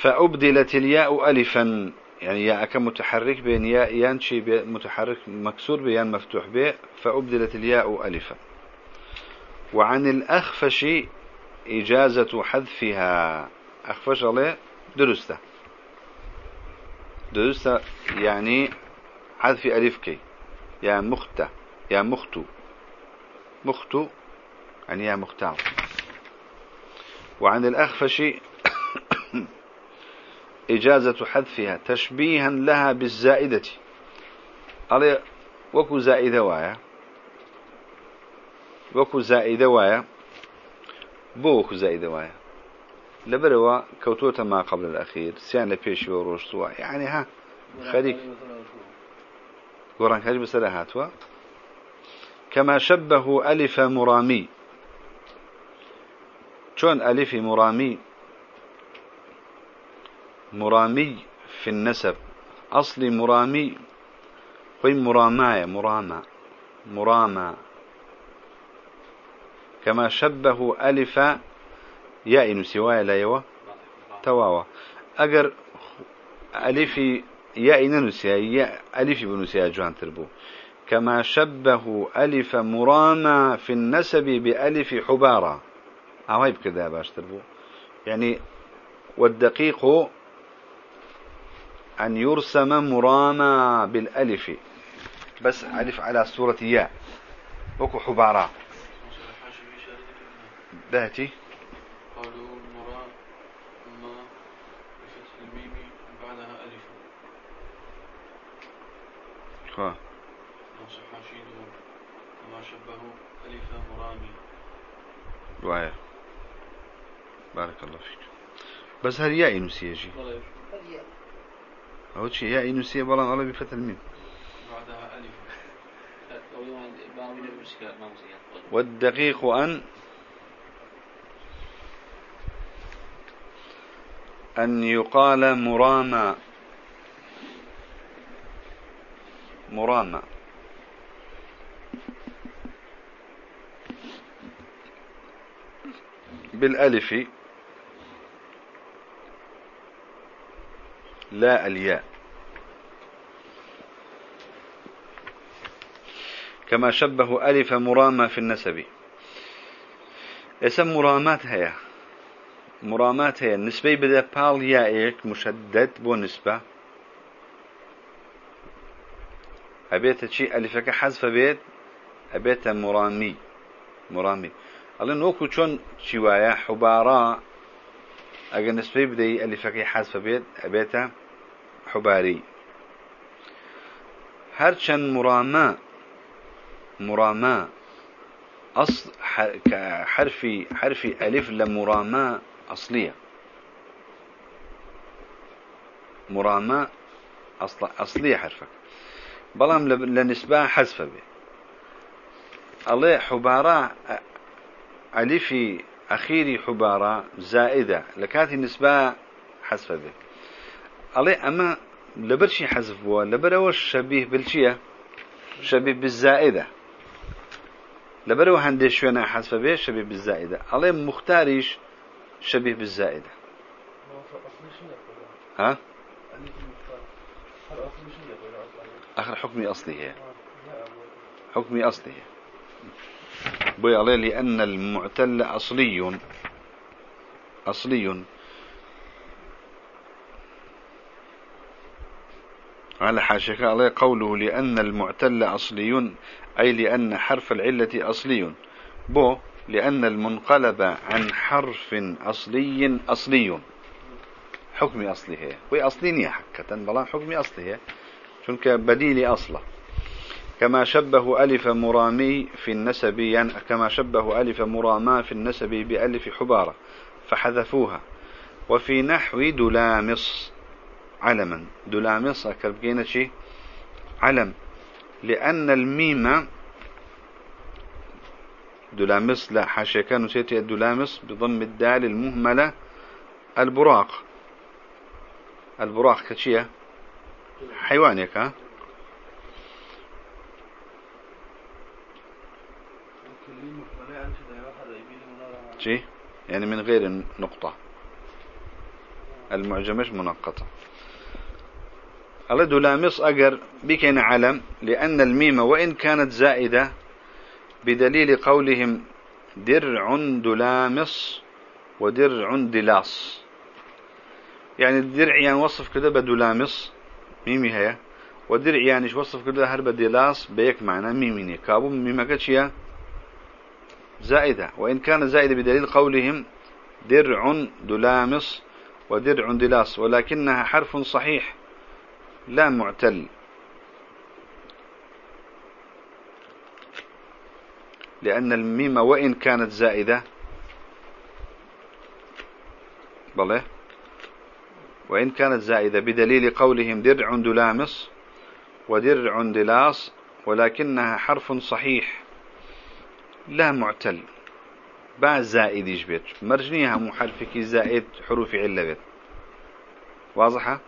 فأبدلت الياء ألفا. يعني ياء كمتحرك بين ياء ينشي متحرك مكسور بيان مفتوح به فأبدلت الياء ألفا. وعن الأخفش إجازة حذفها. أخفش الله درسته. درسته يعني حذف ألف كي. يا مخت يا مخت. مخت يعني يا مختار. وعن الأخفش إجازة حذفها تشبيها لها بالزائدة. علي وكو زائدة وايا. وكو زائدة وايا. بو وكو زائدة وايا. لبروا كوتوتا ما قبل الأخير سيان لبيش وروشتوا. يعني ها خريك قرآن كاج بسلا هاتوا. كما شبه ألف مرامي. شون ألف مرامي؟ مرامي في النسب. أصل مرامي قي مراماية مرامى مرامى كما شبه ألف يا إنو سوايا لا يوا. تواوا. أجر ألف يا إن نسيا يا ألف بنسيا جوان تربو. كما شبه ألف مرامى في النسب بألف حبارة أو هاي بكذا باش تربو. يعني والدقيق أن يرسم مرامى بالألف. بس ألف على صورة ياء. وكو حبارة. باتي قالوا مرا ما بفتح الميم بعدها ألف. خا نصح حاشيده وما شبه ألف مرامي دعاية بارك الله فيك. بس هل ياء نسيجي؟ أو شيء ياء نسيه بلان الله بفتح الميم. بعدها ألف. والدقيق أن أن يقال مرامى مرامى بالألف لا الياء. كما شبه ألف مرامى في النسب. اسم مرامات هي مرامات هي النسبة بدأ بال يائك مشدد بو نسبة. أبيت شيء ألفك حذف بيت؟ أبيت مرامي. مرامي. الله نوكو شون شوايا حبارا. أجا نسبة بدأ ألفك حذف بيت أبيت حباري. هرشن مراما مراما. أصل حرفي حرفي ألف لمراما أصلية. مراما أصل أصلية حرفك. بلام لنسبة حذف به الله حبارة ألفي أخيري حبارة زائدة. لكاتي نسبة حذف به الله أما لبرشي حذف بوا لبروش شبيه بالشيء؟ شبيه بالزائدة. لبرو هندي شوينا حذف به شبيه بالزائدة. الله مختاريش شبيه بالزائدة. ها؟ آخر حكمي أصلي هي. حكمي أصلي هي. بي عليه لأن المعتل أصلي. أصلي. على حاشك عليه قوله لأن المعتل أصلي. أي لأن حرف العلة أصلي. بو لأن المنقلب عن حرف أصلي أصلي. هي وي أصلي حكة بلا حكمي أصلي هي شنك بديل أصله كما شبه ألف مرامي في النسب يعني كما شبه ألف مراما في النسب بألف حبارة فحذفوها. وفي نحو دلامص علما. دلامص أكربجينا شي؟ علم. لأن الميم دلامس لا حاشا كانوا سيتي الدلامس بضم الدال المهملة البراق. البراق كشية. حيوانك ها شي؟ يعني من غير نقطة. المعجمش منقطة. الله دلامس أجر بكين علم لأن الميم وإن كانت زائدة بدليل قولهم درع دلامس ودرع دلاس يعني الدرع يعني وصف كده بدلامس ميمي هي. ودرع يعني وصف كده؟ هرب دلاس بيك معنى ميميني كابو ميمة كتشيا زائدة. وإن كان زائدة بدليل قولهم درع دلامس ودرع دلاس ولكنها حرف صحيح. لا معتل. لأن الميم وإن كانت زائدة بله وإن كانت زائدة بدليل قولهم درع دلامس ودرع دلاس ولكنها حرف صحيح. لا معتل. با زائد يجبت. مرجنيها محرفك زائد حروف علة بيت. واضحة؟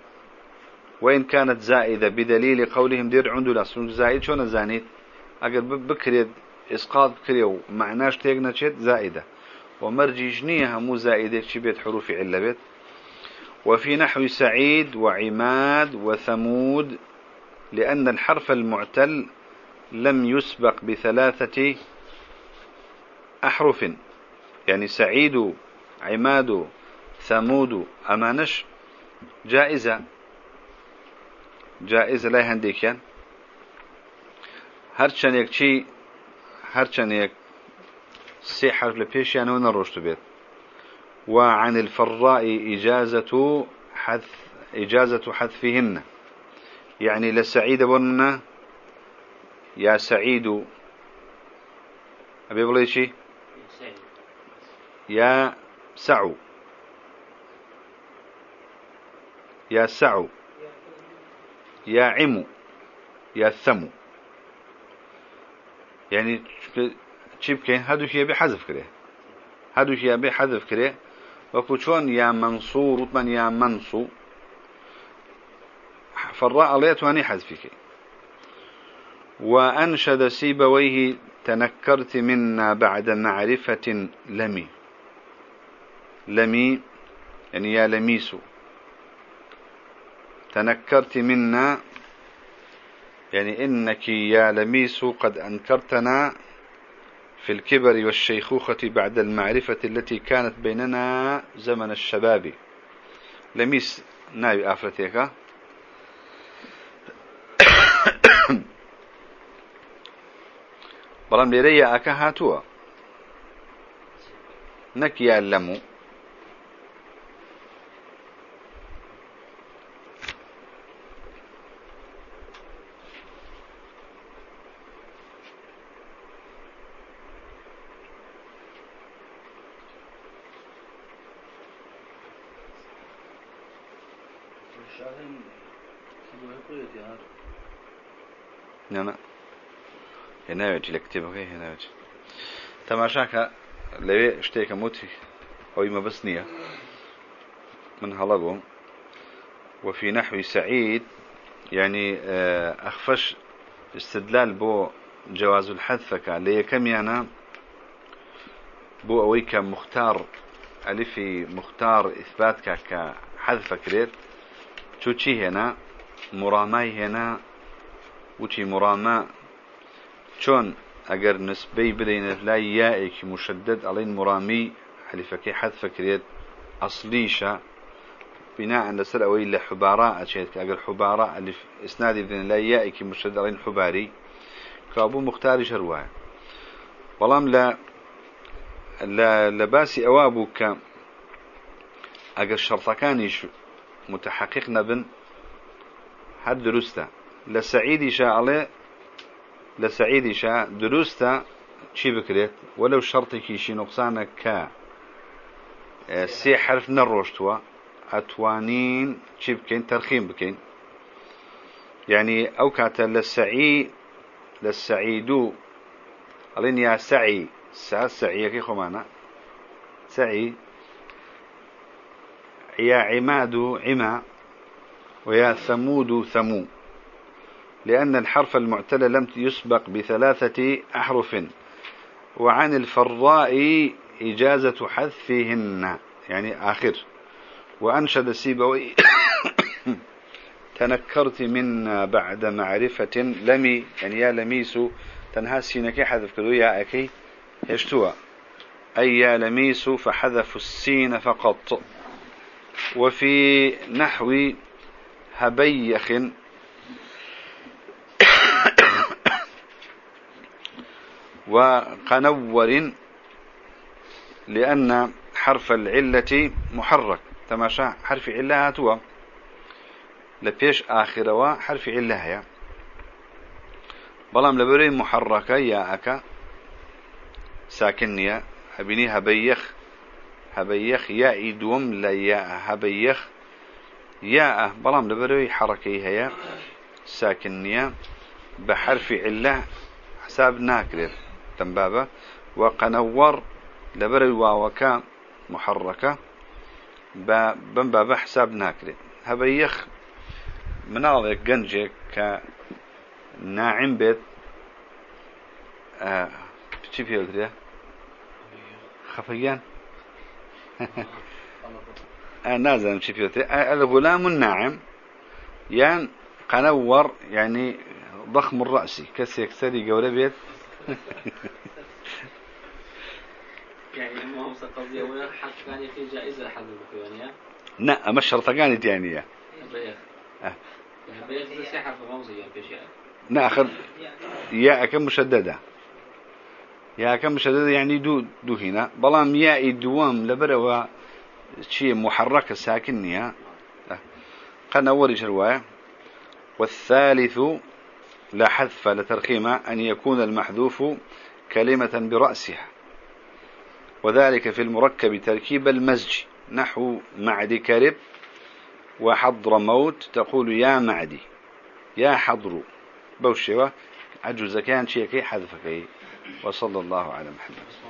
وإن كانت زائدة بدليل قولهم درع دلاس زائد شون زانيت؟ أقل بكريد إسقاط كريو معناش تيغنا شيت زائدة. ومرجي جنيها مو زائدة شبيت حروف علبت وفي نحو سعيد وعماد وثمود لأن الحرف المعتل لم يسبق بثلاثة أحرف. يعني سعيد عماد ثمود أمانش جائزة. جائزة لا يهنديك يعني هرچن يكشي هرچنێک سي حرف لبيشيان ونروشت بيت وعن الفراء إجازة حذف إجازة حذفهن. يعني لسعيد بنا يا سعيد أبي بليشي يا سعو. يا سعو. يا عمو يا ثمو يعني چی بکەین هەردووکیە بێ حەزف کرێ. هەردووکیە بێ حەزف کرێ. وەکو چۆن یا منصور وتمان یا منصو فالراء الله يتواني حذفك وأنشد سيبويه تنكرت منا بعد معرفة لمي. لمي يعني يا لميسو. تنكرت منا يعني إنك يا لميس قد أنكرتنا في الكبر والشيخوخة بعد المعرفة التي كانت بيننا زمن الشباب. لميس ناوي آفرتيك بلام ليريا أكا هاتوا. نك يا لمو. يجي لكتبه هنا يجي تماشاك لوي اشتيك موتي أو ما بس نية من هلقهم وفي نحو سعيد يعني آه، أخفش استدلال بو جواز الحذف لي كم يانا بو أويك مختار ألفي مختار إثباتك كحذف كريت شو تشي هنا مراماي هنا وتي مراما شون اگر نسبي بدين لا يائك مشدد علين مرامي حلفك حذف كريت اصليشا بناء على سر اوي لحباراء اشيت اگر حباراء اللي اسنادي بدين لا يائك مشدد علين حباري كابو مختار شرواي والله لا لا لباسي اوابك اگر شرطكانيش متحقق نبن هاد درسته لسعيد شاء لسعيد درسته شي بكريت ولو شرطك شي نقصانك ك سي حرف نروشتوا أتوانين شي بكين ترخيم بكين يعني أو كاتا للسعي للسعيد ألين يا سعي سا سعي كي خمانا سعي يا عماد عما ويا ثمود ثمو لأن الحرف المعتل لم يسبق بثلاثة أحرف. وعن الفراء إجازة حذفهن يعني آخر. وأنشد سيبوي تنكرت منا بعد معرفة لمي يعني يا لميس تنهاسينك حذف كدو يا أكي يشتوى أي يا لميس فحذف السين فقط. وفي نحو هبيخ وقنور لأن حرف العلة محرك. تماشى حرف علة هو لبيش آخر حرف علة هي بلام لبري محركة يا أكا. ساكنية. هبيني هبيخ. هبيخ. يا إدوم لا يا هبيخ. يا بلام لبري حركة هي ساكنية. بحرف علة. حساب ناكرر تنبابة وقنور لبري واوكا محركة بنبابة حساب ناكرر هبيخ مناڵێک گەنجێک کە ناعیم بێت چی پێوترێ خەفەگیان نازانم چی پێوترێ الغلام الناعم یان قنور يعني ضخم سري قولة بيت. يعني ما هو قضية ولا حق كان في جائزة حد يعني لا مش شرطة كانت يعني ناخذ ياء كم مشددة. ياء كم مشددة يعني دو دو هنا. بلام ياء دوام لبروا شيء محركة ساكنية قد أول رواية والثالث لا حذف لترخيمة أن يكون المحذوف كلمة برأسها. وذلك في المركب تركيب المزج نحو معد كرب وحضر موت تقول يا معدي يا حضر. بوشوا عجوز كان شيء كي حذفك. وصلى الله على محمد.